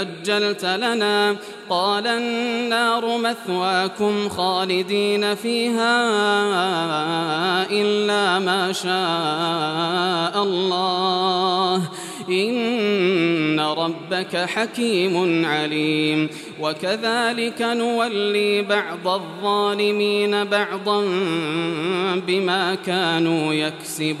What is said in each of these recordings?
أجلت لنا. قال النار مثواكم خالدين فيها إلا ما شاء الله. إن ربك حكيم عليم. وكذلك نولي بعض الظالمين بعضا بما كانوا يكسبون.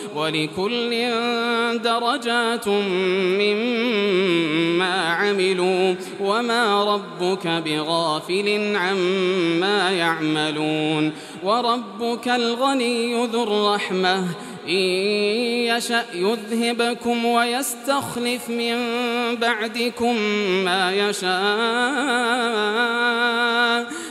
ولكل درجات مما عملوا وما ربك بغافل عما يعملون وربك الغني ذو الرحمة إن يشأ يذهبكم ويستخلف من بعدكم ما يشاء